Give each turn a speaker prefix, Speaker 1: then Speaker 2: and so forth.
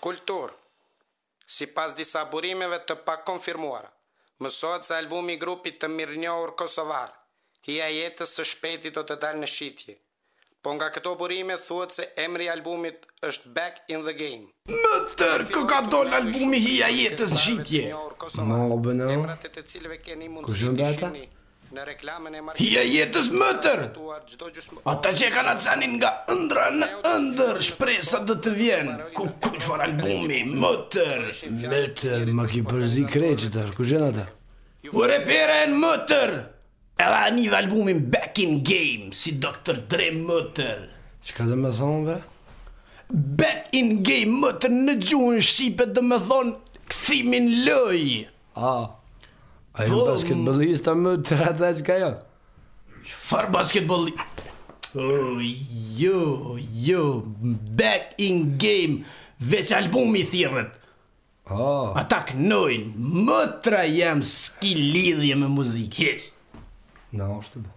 Speaker 1: Kulturë Sipas disa burimeve të pakonfirmuara, mësohet se albumi i grupit të mirënjohur kosovar, Hija e Jetës së shpejti do të dalë në shitje. Po nga këto burime thuhet se emri i albumit është Back in the Game.
Speaker 2: Motër, koka dol albumi Hija
Speaker 1: e Jetës në
Speaker 3: shitje?
Speaker 1: Malbëno,
Speaker 3: kush
Speaker 1: janë
Speaker 3: ata?
Speaker 1: Në reklamën e
Speaker 2: marketingut Hija e
Speaker 1: jetës motër!
Speaker 2: Ata që e kanë at senin nga ëndrra në ëndërr shpresa do të vjen kuku çfarë albumi
Speaker 3: motër! Motër ma ki përzi krejt tash kush janë ata?
Speaker 2: Ky repera janë motër! Edhe a e nive albumin Back in Game si Doctor Dre
Speaker 3: motër! Çka do me thonë bre?
Speaker 2: Back in Game motër në gjuhën shqipe do me thonë kthimi në
Speaker 3: lojë! A, a janë po, basketbollista motër ata çka janë?
Speaker 2: Çfarë basketboll... Oh, jo, jo, back in game, veç albumi thirret.
Speaker 3: Oh.
Speaker 2: Ata kënojnë, motra jem s'ki lidhje me muzikë, hiç.
Speaker 3: Në no, është të bërë.